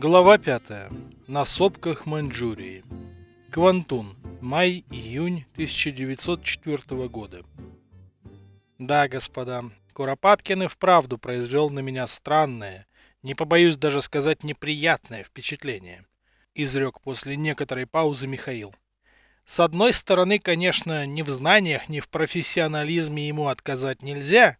Глава 5. На сопках Маньчжурии. Квантун. Май-июнь 1904 года. Да, господа, Куропаткин и вправду произвел на меня странное, не побоюсь даже сказать неприятное впечатление, изрек после некоторой паузы Михаил. С одной стороны, конечно, ни в знаниях, ни в профессионализме ему отказать нельзя,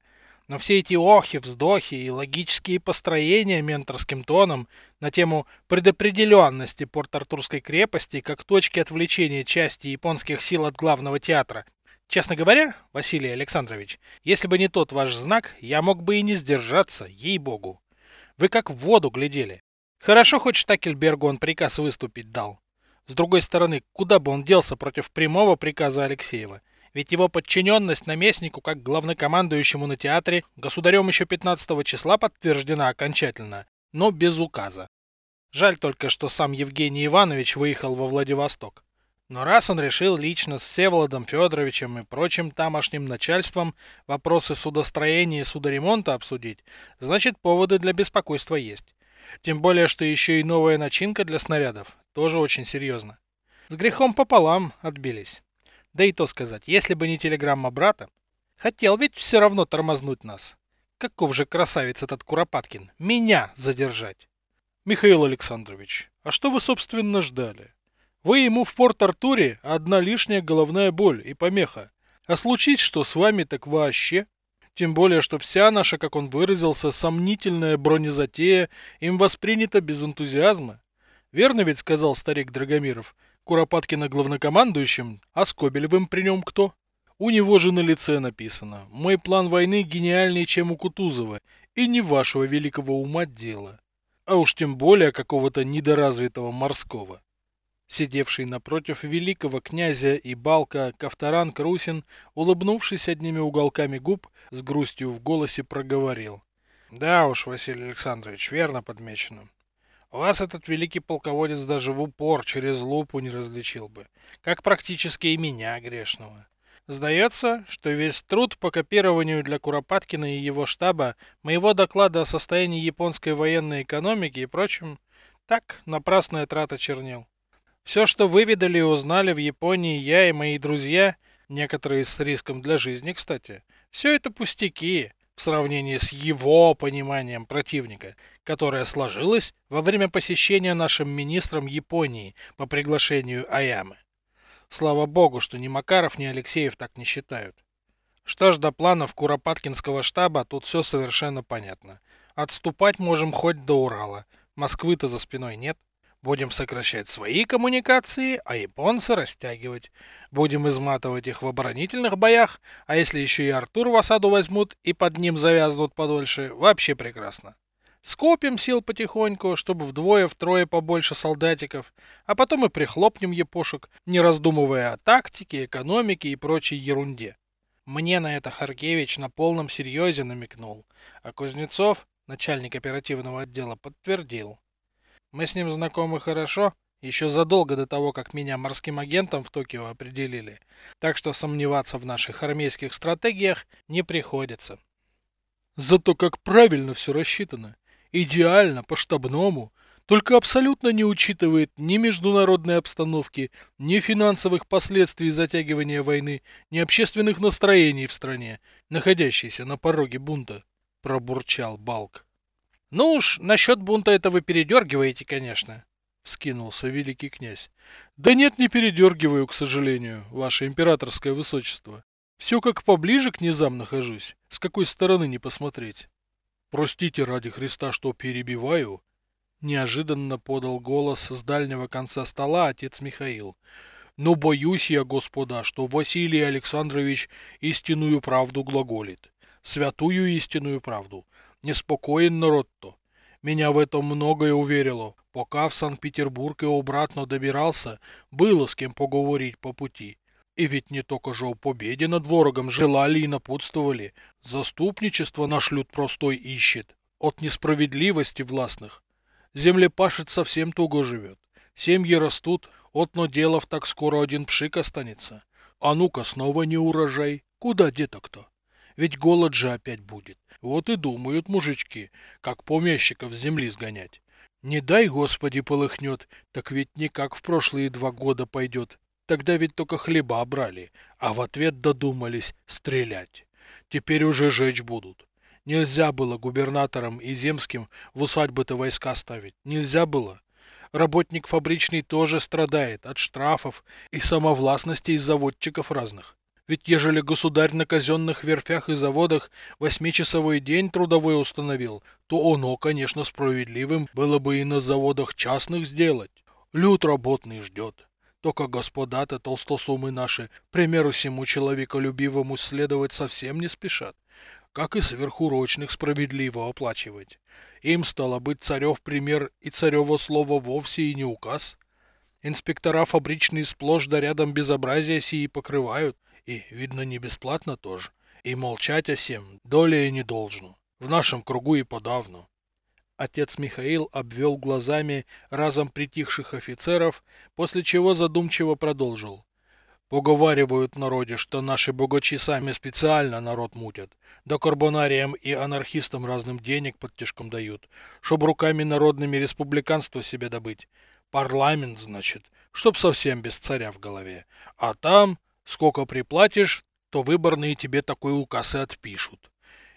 но все эти охи, вздохи и логические построения менторским тоном на тему предопределенности Порт-Артурской крепости как точки отвлечения части японских сил от главного театра. Честно говоря, Василий Александрович, если бы не тот ваш знак, я мог бы и не сдержаться, ей-богу. Вы как в воду глядели. Хорошо, хоть Штакельбергу он приказ выступить дал. С другой стороны, куда бы он делся против прямого приказа Алексеева? Ведь его подчиненность наместнику как главнокомандующему на театре государем еще 15 числа подтверждена окончательно, но без указа. Жаль только, что сам Евгений Иванович выехал во Владивосток. Но раз он решил лично с Всеволодом Федоровичем и прочим тамошним начальством вопросы судостроения и судоремонта обсудить, значит поводы для беспокойства есть. Тем более, что еще и новая начинка для снарядов, тоже очень серьезно. С грехом пополам отбились. Да и то сказать, если бы не телеграмма брата, хотел ведь все равно тормознуть нас. Каков же красавец этот Куропаткин, меня задержать. Михаил Александрович, а что вы собственно ждали? Вы ему в Порт-Артуре одна лишняя головная боль и помеха. А случись что с вами, так вообще. Тем более, что вся наша, как он выразился, сомнительная бронезатея им воспринята без энтузиазма. Верно ведь сказал старик Драгомиров, Куропаткина главнокомандующим, а Скобелевым при нем кто? У него же на лице написано «Мой план войны гениальнее, чем у Кутузова, и не вашего великого ума дело». А уж тем более какого-то недоразвитого морского. Сидевший напротив великого князя и балка Ковторан Крусин, улыбнувшись одними уголками губ, с грустью в голосе проговорил. «Да уж, Василий Александрович, верно подмечено. Вас этот великий полководец даже в упор через лупу не различил бы, как практически и меня, грешного. Сдается, что весь труд по копированию для Куропаткина и его штаба моего доклада о состоянии японской военной экономики и прочем, так, напрасная трата чернил. Все, что выведали и узнали в Японии я и мои друзья, некоторые с риском для жизни, кстати, все это пустяки, в сравнении с его пониманием противника, которое сложилось во время посещения нашим министром Японии по приглашению Аямы. Слава богу, что ни Макаров, ни Алексеев так не считают. Что ж до планов Куропаткинского штаба, тут все совершенно понятно. Отступать можем хоть до Урала. Москвы-то за спиной нет. Будем сокращать свои коммуникации, а японцы растягивать. Будем изматывать их в оборонительных боях, а если еще и Артур в осаду возьмут и под ним завязнут подольше, вообще прекрасно. Скопим сил потихоньку, чтобы вдвое-втрое побольше солдатиков, а потом и прихлопнем епошек, не раздумывая о тактике, экономике и прочей ерунде. Мне на это Харкевич на полном серьезе намекнул, а Кузнецов, начальник оперативного отдела, подтвердил. Мы с ним знакомы хорошо, еще задолго до того, как меня морским агентом в Токио определили, так что сомневаться в наших армейских стратегиях не приходится. Зато как правильно все рассчитано. Идеально, по-штабному, только абсолютно не учитывает ни международной обстановки, ни финансовых последствий затягивания войны, ни общественных настроений в стране, находящейся на пороге бунта, пробурчал Балк. Ну уж, насчет бунта это вы передергиваете, конечно, скинулся великий князь. Да нет, не передергиваю, к сожалению, ваше императорское высочество. Все как поближе к низам нахожусь, с какой стороны не посмотреть. Простите ради Христа, что перебиваю, неожиданно подал голос с дальнего конца стола отец Михаил. Но боюсь я, господа, что Василий Александрович истинную правду глаголит. Святую истинную правду. Неспокоен народ-то. Меня в этом многое уверило. Пока в Санкт-Петербург и обратно добирался, было с кем поговорить по пути. И ведь не только же о победе над ворогом желали и напутствовали. Заступничество наш люд простой ищет. От несправедливости властных. Землепашец совсем туго живет. Семьи растут, от но делов так скоро один пшик останется. А ну-ка снова не урожай. Куда деток-то? Ведь голод же опять будет. Вот и думают мужички, как помещиков с земли сгонять. Не дай, Господи, полыхнет, так ведь не как в прошлые два года пойдет. Тогда ведь только хлеба брали, а в ответ додумались стрелять. Теперь уже жечь будут. Нельзя было губернаторам и земским в усадьбы-то войска ставить. Нельзя было. Работник фабричный тоже страдает от штрафов и самовластности заводчиков разных. Ведь ежели государь на казенных верфях и заводах восьмичасовой день трудовой установил, то оно, конечно, справедливым было бы и на заводах частных сделать. Люд работный ждет. Только господа-то толстосумы наши, примеру всему человеколюбивому следовать совсем не спешат. Как и сверхурочных справедливо оплачивать. Им, стало быть, царев пример и царево слово вовсе и не указ. Инспектора фабричные сплошь да рядом безобразия сии покрывают, и, видно, не бесплатно тоже. И молчать о всем доля и не должно. В нашем кругу и подавно. Отец Михаил обвел глазами разом притихших офицеров, после чего задумчиво продолжил. Поговаривают народе, что наши богачи сами специально народ мутят, да карбонариям и анархистам разным денег под тяжком дают, чтоб руками народными республиканство себе добыть. Парламент, значит, чтоб совсем без царя в голове. А там, сколько приплатишь, то выборные тебе такой указ и отпишут.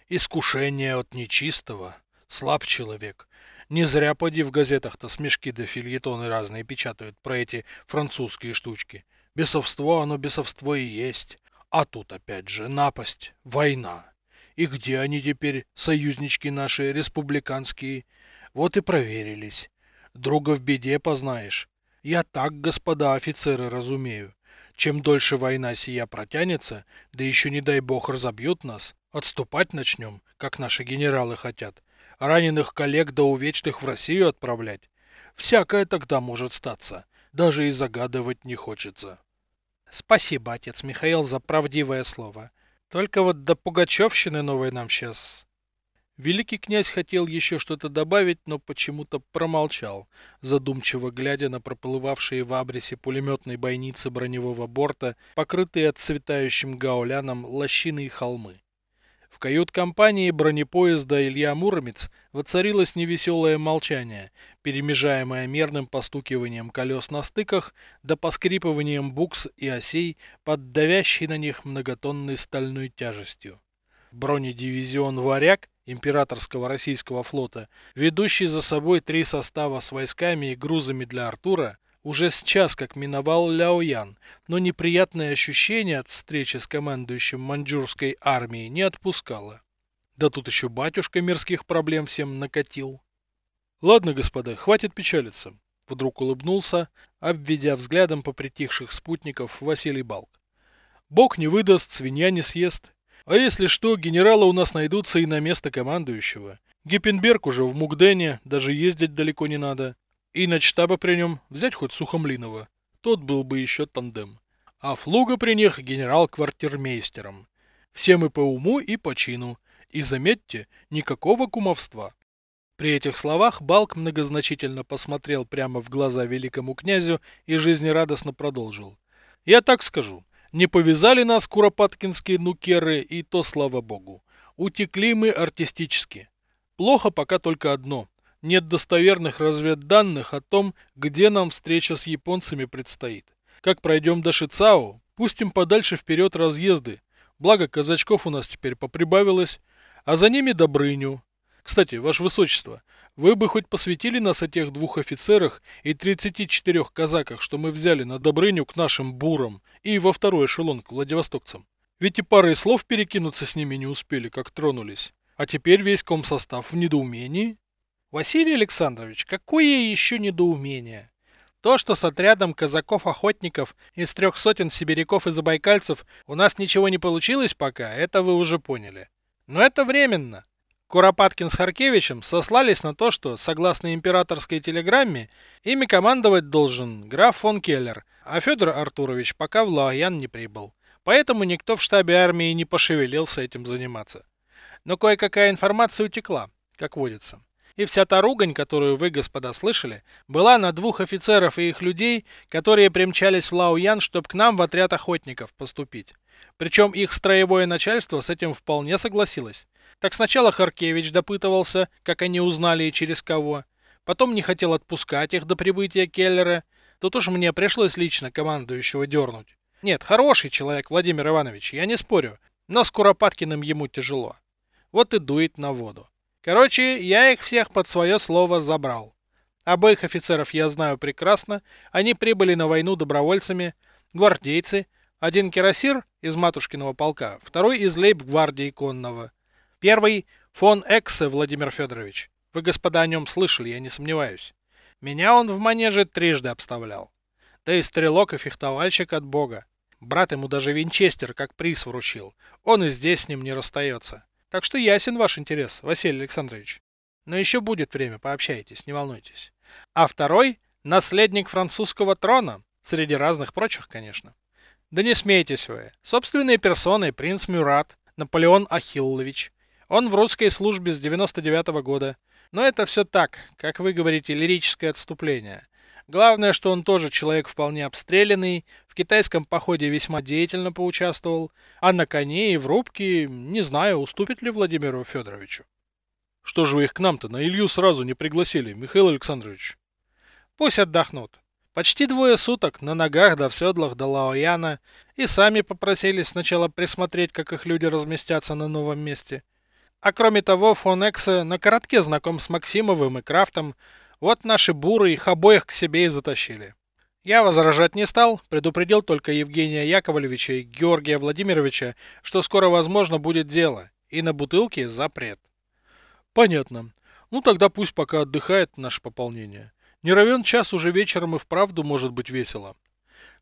Искушение от нечистого. Слаб человек. Не зря поди в газетах-то смешки да фильетоны разные печатают про эти французские штучки. Бесовство оно бесовство и есть. А тут опять же напасть, война. И где они теперь, союзнички наши, республиканские? Вот и проверились. Друга в беде познаешь. Я так, господа офицеры, разумею. Чем дольше война сия протянется, да еще не дай бог разобьют нас, отступать начнем, как наши генералы хотят, раненых коллег до увечных в Россию отправлять. Всякое тогда может статься даже и загадывать не хочется. Спасибо, отец Михаил, за правдивое слово. Только вот до Пугачевщины новой нам сейчас... Великий князь хотел еще что-то добавить, но почему-то промолчал, задумчиво глядя на проплывавшие в абресе пулеметной бойницы броневого борта, покрытые отцветающим гауляном лощины и холмы кают-компании бронепоезда Илья Муромец воцарилось невеселое молчание, перемежаемое мерным постукиванием колес на стыках да поскрипыванием букс и осей под давящей на них многотонной стальной тяжестью. Бронедивизион «Варяг» императорского российского флота, ведущий за собой три состава с войсками и грузами для Артура, уже сейчас как миновал Ляоян, но неприятное ощущение от встречи с командующим маньчжурской армией не отпускало. Да тут еще батюшка мирских проблем всем накатил. Ладно, господа, хватит печалиться. Вдруг улыбнулся, обведя взглядом по притихших спутников Василий Балк. Бог не выдаст, свинья не съест. А если что, генералы у нас найдутся и на место командующего. Гиппенберг уже в Мугдене, даже ездить далеко не надо. И на штаба при нем взять хоть Сухомлинова. Тот был бы еще тандем. А Флуга при них генерал-квартирмейстером. Все мы по уму и по чину. И заметьте, никакого кумовства. При этих словах Балк многозначительно посмотрел прямо в глаза великому князю и жизнерадостно продолжил. Я так скажу, не повязали нас куропаткинские нукеры, и то слава богу. Утекли мы артистически. Плохо пока только одно нет достоверных разведданных о том, где нам встреча с японцами предстоит. Как пройдем до Шицао, пустим подальше вперед разъезды, благо казачков у нас теперь поприбавилось, а за ними Добрыню. Кстати, ваше высочество, вы бы хоть посвятили нас о тех двух офицерах и 34 казаках, что мы взяли на Добрыню к нашим бурам и во второй эшелон к владивостокцам. Ведь и парой слов перекинуться с ними не успели, как тронулись. А теперь весь комсостав в недоумении. Василий Александрович, какое еще недоумение? То, что с отрядом казаков-охотников из трех сотен сибиряков и забайкальцев у нас ничего не получилось пока, это вы уже поняли. Но это временно. Куропаткин с Харкевичем сослались на то, что, согласно императорской телеграмме, ими командовать должен граф фон Келлер, а Федор Артурович пока в Лаоян не прибыл. Поэтому никто в штабе армии не пошевелился этим заниматься. Но кое-какая информация утекла, как водится. И вся та ругань, которую вы, господа, слышали, была на двух офицеров и их людей, которые примчались в Лаоян, чтобы к нам в отряд охотников поступить. Причем их строевое начальство с этим вполне согласилось. Так сначала Харкевич допытывался, как они узнали и через кого. Потом не хотел отпускать их до прибытия Келлера. Тут уж мне пришлось лично командующего дернуть. Нет, хороший человек, Владимир Иванович, я не спорю. Но с Куропаткиным ему тяжело. Вот и дует на воду. Короче, я их всех под свое слово забрал. Обоих офицеров я знаю прекрасно. Они прибыли на войну добровольцами, гвардейцы. Один кирасир из Матушкиного полка, второй из лейб-гвардии конного. Первый — фон Эксе Владимир Федорович. Вы, господа, о нем слышали, я не сомневаюсь. Меня он в манеже трижды обставлял. Да и стрелок и фехтовальщик от бога. Брат ему даже винчестер как приз вручил. Он и здесь с ним не расстается. Так что ясен ваш интерес, Василий Александрович. Но еще будет время, пообщайтесь, не волнуйтесь. А второй — наследник французского трона, среди разных прочих, конечно. Да не смейтесь вы. Собственной персоной принц Мюрат, Наполеон Ахиллович. Он в русской службе с 99 -го года. Но это все так, как вы говорите, лирическое отступление. Главное, что он тоже человек вполне обстрелянный, в китайском походе весьма деятельно поучаствовал, а на коне и в рубке, не знаю, уступит ли Владимиру Федоровичу. Что же вы их к нам-то на Илью сразу не пригласили, Михаил Александрович? Пусть отдохнут. Почти двое суток на ногах до в седлах до Лаояна и сами попросили сначала присмотреть, как их люди разместятся на новом месте. А кроме того, фон Эксе на коротке знаком с Максимовым и Крафтом, вот наши буры их обоих к себе и затащили. Я возражать не стал, предупредил только Евгения Яковлевича и Георгия Владимировича, что скоро возможно будет дело, и на бутылке запрет. Понятно. Ну тогда пусть пока отдыхает наше пополнение. Не равен час уже вечером и вправду может быть весело.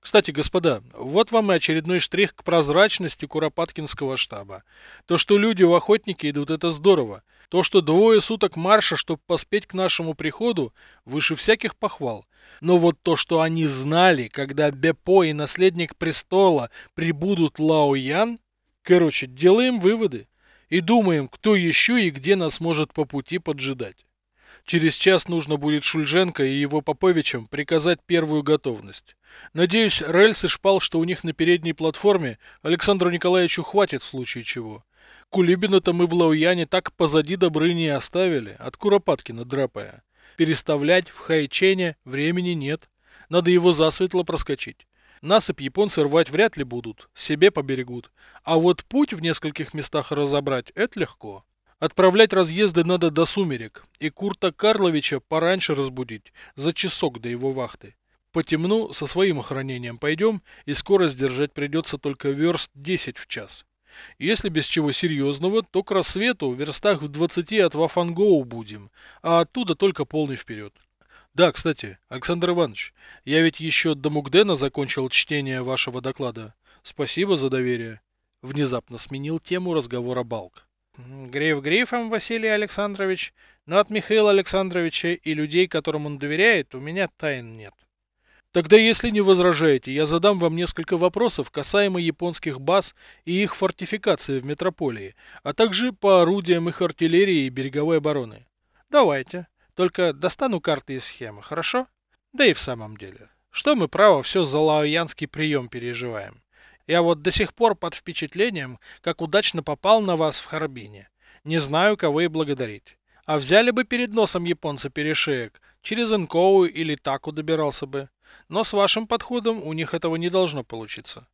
Кстати, господа, вот вам и очередной штрих к прозрачности Куропаткинского штаба. То, что люди в охотники идут, это здорово. То, что двое суток марша, чтобы поспеть к нашему приходу, выше всяких похвал. Но вот то, что они знали, когда Бепо и наследник престола прибудут Лао Ян... Короче, делаем выводы и думаем, кто еще и где нас может по пути поджидать. Через час нужно будет Шульженко и его Поповичам приказать первую готовность. Надеюсь, рельсы шпал, что у них на передней платформе, Александру Николаевичу хватит в случае чего. Кулибина-то мы в Лауяне так позади Добрыни оставили, от Куропаткина драпая. Переставлять в Хайчене времени нет. Надо его засветло проскочить. Насыпь японцы рвать вряд ли будут, себе поберегут. А вот путь в нескольких местах разобрать – это легко. Отправлять разъезды надо до сумерек, и Курта Карловича пораньше разбудить, за часок до его вахты. По темну со своим охранением пойдем, и скорость держать придется только верст 10 в час. Если без чего серьезного, то к рассвету в верстах в 20 от Вафангоу будем, а оттуда только полный вперед. Да, кстати, Александр Иванович, я ведь еще до Мугдена закончил чтение вашего доклада. Спасибо за доверие. Внезапно сменил тему разговора Балк. Гриф грифом, Василий Александрович, но от Михаила Александровича и людей, которым он доверяет, у меня тайн нет. Тогда, если не возражаете, я задам вам несколько вопросов касаемо японских баз и их фортификации в метрополии, а также по орудиям их артиллерии и береговой обороны. Давайте. Только достану карты и схемы, хорошо? Да и в самом деле. Что мы, право, все за лаоянский прием переживаем? Я вот до сих пор под впечатлением, как удачно попал на вас в Харбине. Не знаю, кого и благодарить. А взяли бы перед носом японца перешеек, через Инкоу или Таку добирался бы. Но с вашим подходом у них этого не должно получиться.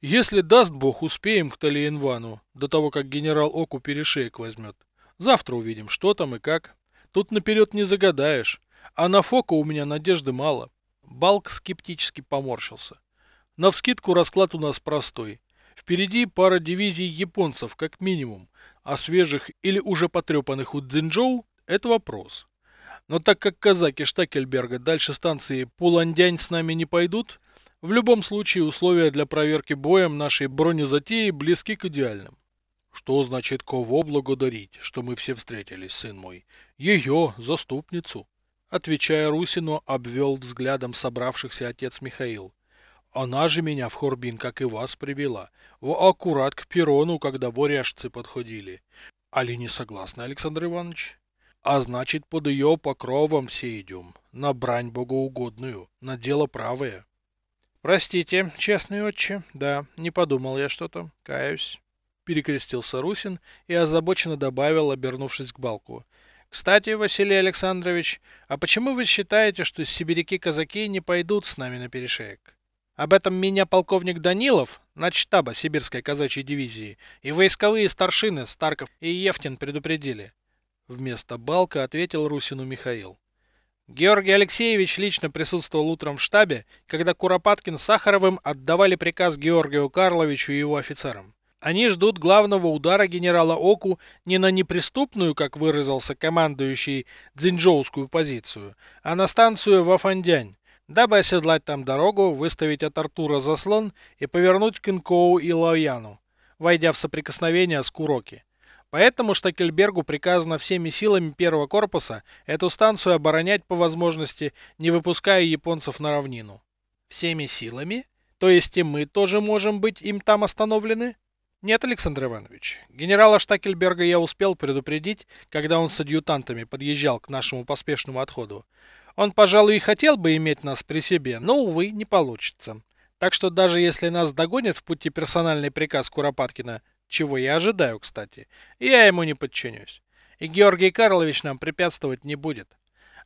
Если даст бог, успеем к Талиенвану, до того, как генерал Оку перешеек возьмет. Завтра увидим, что там и как. Тут наперед не загадаешь. А на Фока у меня надежды мало. Балк скептически поморщился. Навскидку расклад у нас простой. Впереди пара дивизий японцев, как минимум, а свежих или уже потрепанных у Цзинчжоу – это вопрос. Но так как казаки Штакельберга дальше станции Пуландянь с нами не пойдут, в любом случае условия для проверки боем нашей бронезатеи близки к идеальным. Что значит кого благодарить, что мы все встретились, сын мой? Ее, заступницу. Отвечая Русину, обвел взглядом собравшихся отец Михаил. Она же меня в Хорбин, как и вас, привела. В аккурат к перрону, когда воряжцы подходили. Али не согласны, Александр Иванович? А значит, под ее покровом все идем. На брань богоугодную, на дело правое. Простите, честный отче, да, не подумал я что-то, каюсь. Перекрестился Русин и озабоченно добавил, обернувшись к Балку. Кстати, Василий Александрович, а почему вы считаете, что сибиряки-казаки не пойдут с нами на перешеек? Об этом меня полковник Данилов, начштаба Сибирской казачьей дивизии, и войсковые старшины Старков и Ефтин предупредили. Вместо Балка ответил Русину Михаил. Георгий Алексеевич лично присутствовал утром в штабе, когда Куропаткин с Сахаровым отдавали приказ Георгию Карловичу и его офицерам. Они ждут главного удара генерала Оку не на неприступную, как выразился командующий, дзинджоускую позицию, а на станцию Вафандянь, дабы оседлать там дорогу, выставить от Артура заслон и повернуть к Инкоу и Лояну, войдя в соприкосновение с Куроки. Поэтому Штакельбергу приказано всеми силами первого корпуса эту станцию оборонять по возможности, не выпуская японцев на равнину. Всеми силами? То есть и мы тоже можем быть им там остановлены? Нет, Александр Иванович. Генерала Штакельберга я успел предупредить, когда он с адъютантами подъезжал к нашему поспешному отходу. Он, пожалуй, и хотел бы иметь нас при себе, но, увы, не получится. Так что даже если нас догонит в пути персональный приказ Куропаткина, чего я ожидаю, кстати, я ему не подчинюсь. И Георгий Карлович нам препятствовать не будет.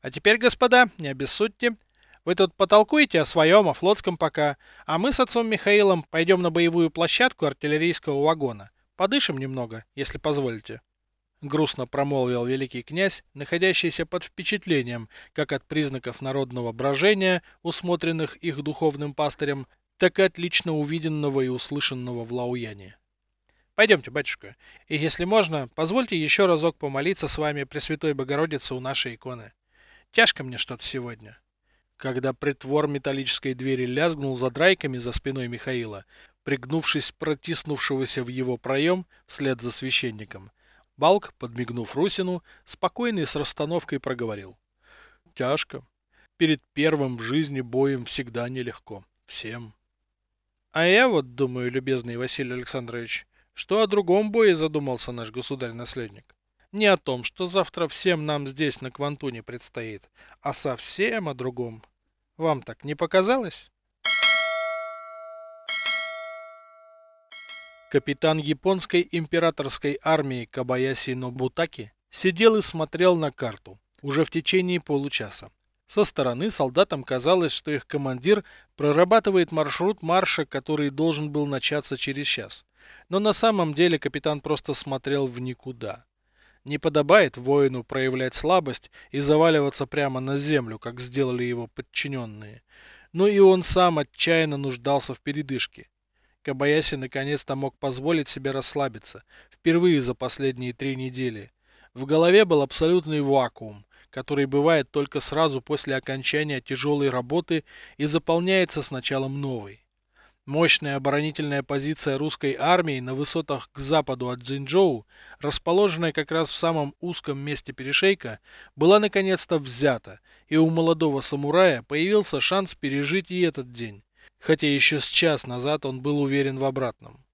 А теперь, господа, не обессудьте, вы тут потолкуете о своем, о флотском пока, а мы с отцом Михаилом пойдем на боевую площадку артиллерийского вагона. Подышим немного, если позволите. Грустно промолвил великий князь, находящийся под впечатлением как от признаков народного брожения, усмотренных их духовным пастырем, так и от лично увиденного и услышанного в Лауяне. Пойдемте, батюшка, и если можно, позвольте еще разок помолиться с вами Пресвятой Богородице у нашей иконы. Тяжко мне что-то сегодня. Когда притвор металлической двери лязгнул за драйками за спиной Михаила, пригнувшись протиснувшегося в его проем вслед за священником, Балк, подмигнув Русину, спокойно и с расстановкой проговорил. Тяжко. Перед первым в жизни боем всегда нелегко. Всем. А я вот думаю, любезный Василий Александрович, что о другом бое задумался наш государь-наследник не о том, что завтра всем нам здесь на Квантуне предстоит, а совсем о другом. Вам так не показалось? Капитан японской императорской армии Кабаяси Нобутаки сидел и смотрел на карту уже в течение получаса. Со стороны солдатам казалось, что их командир прорабатывает маршрут марша, который должен был начаться через час. Но на самом деле капитан просто смотрел в никуда. Не подобает воину проявлять слабость и заваливаться прямо на землю, как сделали его подчиненные. Но и он сам отчаянно нуждался в передышке. Кабаяси наконец-то мог позволить себе расслабиться, впервые за последние три недели. В голове был абсолютный вакуум, который бывает только сразу после окончания тяжелой работы и заполняется с началом новой. Мощная оборонительная позиция русской армии на высотах к западу от Цзиньчжоу, расположенная как раз в самом узком месте перешейка, была наконец-то взята, и у молодого самурая появился шанс пережить и этот день, хотя еще с час назад он был уверен в обратном.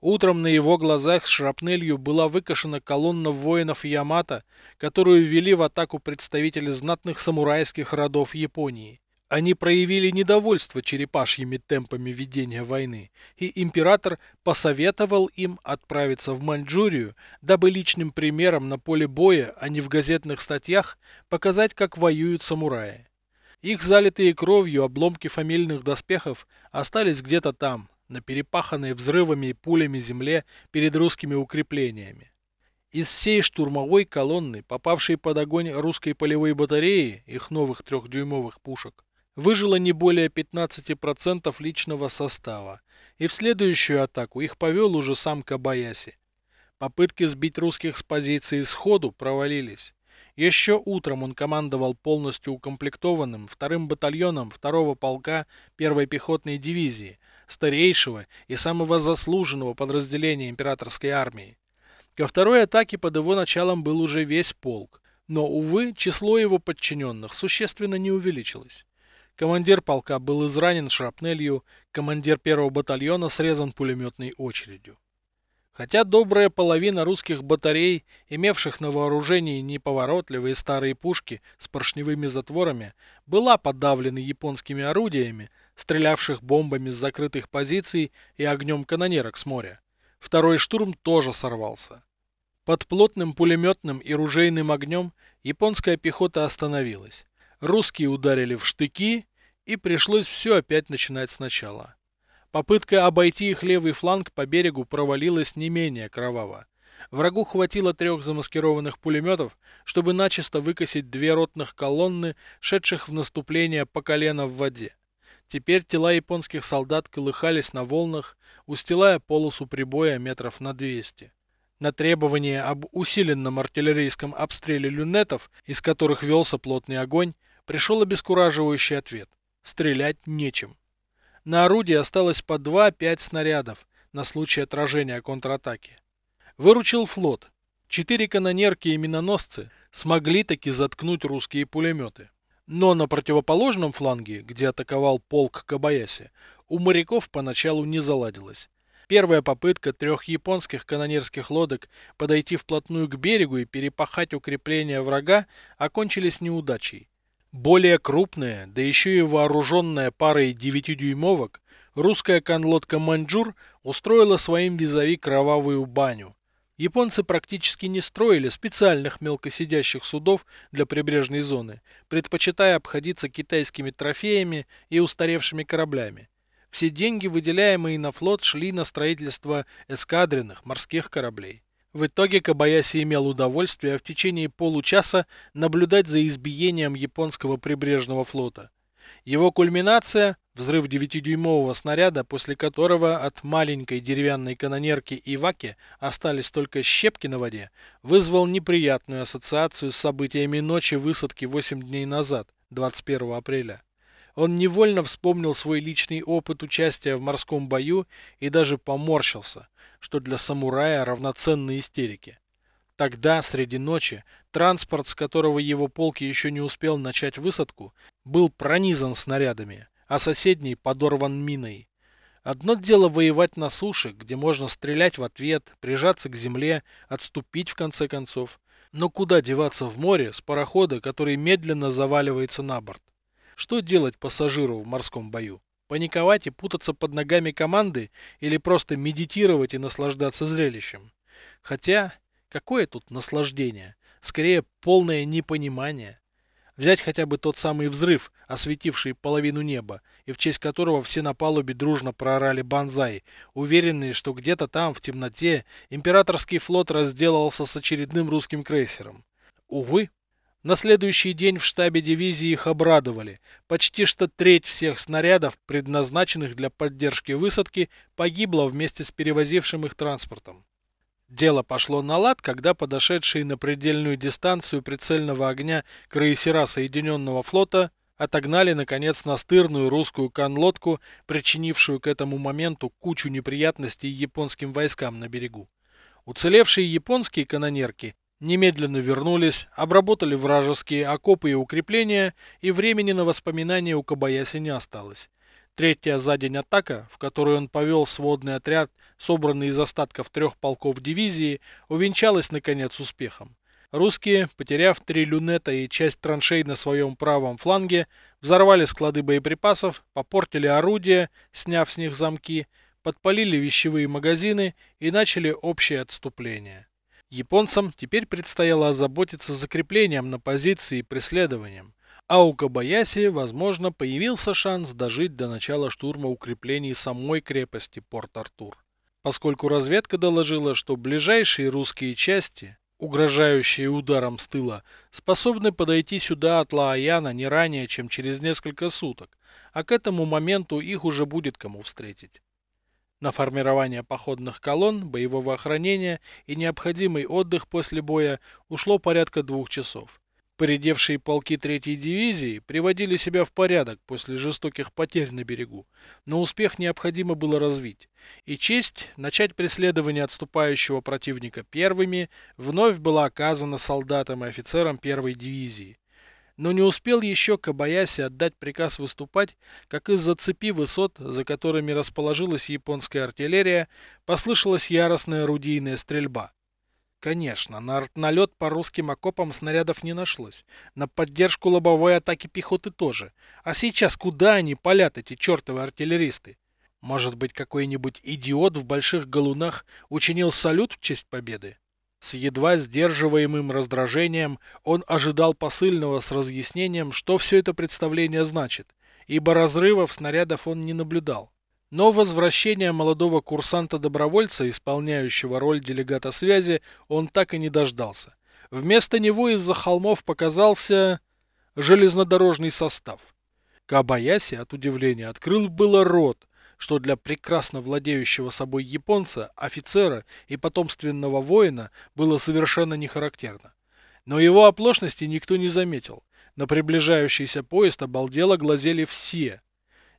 Утром на его глазах с шрапнелью была выкашена колонна воинов Ямато, которую ввели в атаку представители знатных самурайских родов Японии. Они проявили недовольство черепашьими темпами ведения войны, и император посоветовал им отправиться в Маньчжурию, дабы личным примером на поле боя, а не в газетных статьях, показать, как воюют самураи. Их залитые кровью обломки фамильных доспехов остались где-то там, на перепаханной взрывами и пулями земле перед русскими укреплениями. Из всей штурмовой колонны, попавшей под огонь русской полевой батареи, их новых трехдюймовых пушек, выжило не более 15% личного состава, и в следующую атаку их повел уже сам Кабаяси. Попытки сбить русских с позиции сходу провалились. Еще утром он командовал полностью укомплектованным вторым батальоном второго полка первой пехотной дивизии, старейшего и самого заслуженного подразделения императорской армии. Ко второй атаке под его началом был уже весь полк, но, увы, число его подчиненных существенно не увеличилось. Командир полка был изранен шрапнелью, командир первого батальона срезан пулеметной очередью. Хотя добрая половина русских батарей, имевших на вооружении неповоротливые старые пушки с поршневыми затворами, была подавлена японскими орудиями, стрелявших бомбами с закрытых позиций и огнем канонерок с моря. Второй штурм тоже сорвался. Под плотным пулеметным и ружейным огнем японская пехота остановилась. Русские ударили в штыки, и пришлось все опять начинать сначала. Попытка обойти их левый фланг по берегу провалилась не менее кроваво. Врагу хватило трех замаскированных пулеметов, чтобы начисто выкосить две ротных колонны, шедших в наступление по колено в воде. Теперь тела японских солдат колыхались на волнах, устилая полосу прибоя метров на 200. На требование об усиленном артиллерийском обстреле люнетов, из которых велся плотный огонь, пришел обескураживающий ответ. Стрелять нечем. На орудии осталось по 2-5 снарядов на случай отражения контратаки. Выручил флот. Четыре канонерки и миноносцы смогли таки заткнуть русские пулеметы. Но на противоположном фланге, где атаковал полк Кабаяси, у моряков поначалу не заладилось. Первая попытка трех японских канонерских лодок подойти вплотную к берегу и перепахать укрепления врага окончились неудачей. Более крупная, да еще и вооруженная парой девятидюймовок, русская конлодка «Маньчжур» устроила своим визави кровавую баню. Японцы практически не строили специальных мелкосидящих судов для прибрежной зоны, предпочитая обходиться китайскими трофеями и устаревшими кораблями. Все деньги, выделяемые на флот, шли на строительство эскадренных морских кораблей. В итоге Кабаяси имел удовольствие в течение получаса наблюдать за избиением японского прибрежного флота. Его кульминация – взрыв 9-дюймового снаряда, после которого от маленькой деревянной канонерки Иваки остались только щепки на воде, вызвал неприятную ассоциацию с событиями ночи высадки 8 дней назад, 21 апреля. Он невольно вспомнил свой личный опыт участия в морском бою и даже поморщился, что для самурая равноценно истерике. Тогда, среди ночи, транспорт, с которого его полк еще не успел начать высадку, был пронизан снарядами, а соседний подорван миной. Одно дело воевать на суше, где можно стрелять в ответ, прижаться к земле, отступить в конце концов. Но куда деваться в море с парохода, который медленно заваливается на борт? Что делать пассажиру в морском бою? Паниковать и путаться под ногами команды или просто медитировать и наслаждаться зрелищем? Хотя, какое тут наслаждение? Скорее, полное непонимание. Взять хотя бы тот самый взрыв, осветивший половину неба, и в честь которого все на палубе дружно проорали банзай, уверенные, что где-то там, в темноте, императорский флот разделался с очередным русским крейсером. Увы, на следующий день в штабе дивизии их обрадовали. Почти что треть всех снарядов, предназначенных для поддержки высадки, погибла вместе с перевозившим их транспортом. Дело пошло на лад, когда подошедшие на предельную дистанцию прицельного огня крейсера Соединенного флота отогнали, наконец, настырную русскую конлодку, причинившую к этому моменту кучу неприятностей японским войскам на берегу. Уцелевшие японские канонерки Немедленно вернулись, обработали вражеские окопы и укрепления, и времени на воспоминания у Кабаяси не осталось. Третья за день атака, в которую он повел сводный отряд, собранный из остатков трех полков дивизии, увенчалась наконец успехом. Русские, потеряв три люнета и часть траншей на своем правом фланге, взорвали склады боеприпасов, попортили орудия, сняв с них замки, подпалили вещевые магазины и начали общее отступление. Японцам теперь предстояло озаботиться закреплением на позиции и преследованием, а у Кабаяси, возможно, появился шанс дожить до начала штурма укреплений самой крепости Порт-Артур. Поскольку разведка доложила, что ближайшие русские части, угрожающие ударом с тыла, способны подойти сюда от Лааяна не ранее, чем через несколько суток, а к этому моменту их уже будет кому встретить. На формирование походных колонн, боевого охранения и необходимый отдых после боя ушло порядка двух часов. Поредевшие полки третьей дивизии приводили себя в порядок после жестоких потерь на берегу, но успех необходимо было развить, и честь начать преследование отступающего противника первыми вновь была оказана солдатам и офицерам первой дивизии. Но не успел еще Кабаяси отдать приказ выступать, как из-за цепи высот, за которыми расположилась японская артиллерия, послышалась яростная орудийная стрельба. Конечно, на артналет по русским окопам снарядов не нашлось. На поддержку лобовой атаки пехоты тоже. А сейчас куда они палят, эти чертовы артиллеристы? Может быть, какой-нибудь идиот в больших галунах учинил салют в честь победы? С едва сдерживаемым раздражением он ожидал посыльного с разъяснением, что все это представление значит, ибо разрывов снарядов он не наблюдал. Но возвращения молодого курсанта-добровольца, исполняющего роль делегата связи, он так и не дождался. Вместо него из-за холмов показался железнодорожный состав. Кабаяси от удивления открыл было рот, что для прекрасно владеющего собой японца, офицера и потомственного воина было совершенно не характерно. Но его оплошности никто не заметил. На приближающийся поезд обалдело глазели все.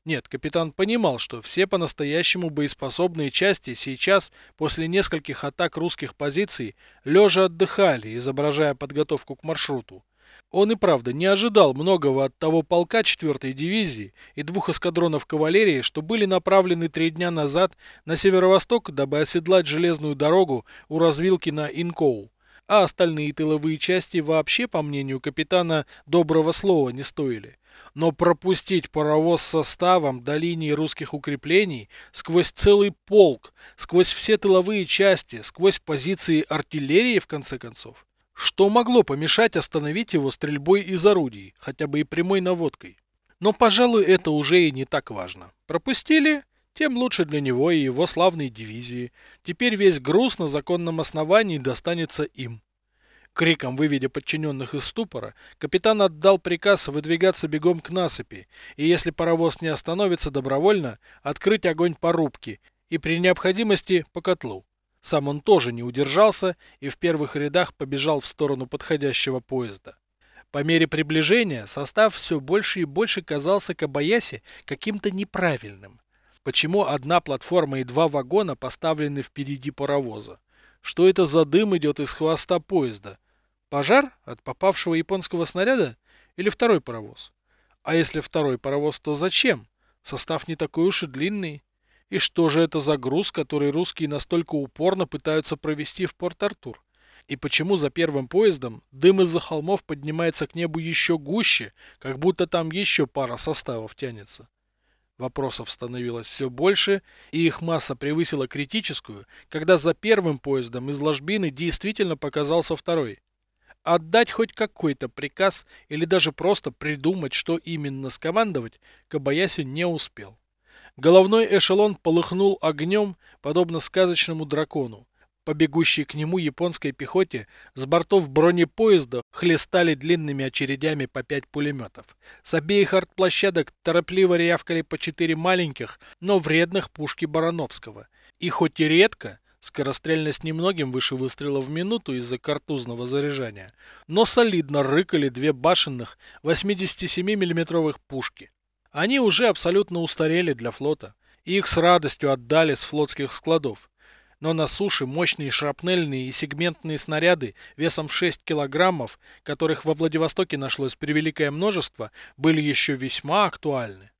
Нет, капитан понимал, что все по-настоящему боеспособные части сейчас, после нескольких атак русских позиций, лежа отдыхали, изображая подготовку к маршруту. Он и правда не ожидал многого от того полка 4-й дивизии и двух эскадронов кавалерии, что были направлены три дня назад на северо-восток, дабы оседлать железную дорогу у развилки на Инкоу. А остальные тыловые части вообще, по мнению капитана, доброго слова не стоили. Но пропустить паровоз составом до линии русских укреплений сквозь целый полк, сквозь все тыловые части, сквозь позиции артиллерии в конце концов, что могло помешать остановить его стрельбой из орудий, хотя бы и прямой наводкой? Но, пожалуй, это уже и не так важно. Пропустили, тем лучше для него и его славной дивизии. Теперь весь груз на законном основании достанется им. Криком выведя подчиненных из ступора, капитан отдал приказ выдвигаться бегом к насыпи, и если паровоз не остановится добровольно, открыть огонь по рубке и при необходимости по котлу. Сам он тоже не удержался и в первых рядах побежал в сторону подходящего поезда. По мере приближения состав все больше и больше казался Кабаяси каким-то неправильным. Почему одна платформа и два вагона поставлены впереди паровоза? Что это за дым идет из хвоста поезда? Пожар от попавшего японского снаряда? Или второй паровоз? А если второй паровоз, то зачем? Состав не такой уж и длинный. И что же это за груз, который русские настолько упорно пытаются провести в Порт-Артур? И почему за первым поездом дым из-за холмов поднимается к небу еще гуще, как будто там еще пара составов тянется? Вопросов становилось все больше, и их масса превысила критическую, когда за первым поездом из ложбины действительно показался второй. Отдать хоть какой-то приказ или даже просто придумать, что именно скомандовать, Кабаяси не успел. Головной эшелон полыхнул огнем, подобно сказочному дракону. По бегущей к нему японской пехоте с бортов бронепоезда хлестали длинными очередями по пять пулеметов. С обеих артплощадок торопливо рявкали по четыре маленьких, но вредных пушки Барановского. И хоть и редко, скорострельность немногим выше выстрела в минуту из-за картузного заряжания, но солидно рыкали две башенных 87 миллиметровых пушки. Они уже абсолютно устарели для флота, их с радостью отдали с флотских складов. Но на суше мощные шрапнельные и сегментные снаряды весом в 6 килограммов, которых во Владивостоке нашлось превеликое множество, были еще весьма актуальны.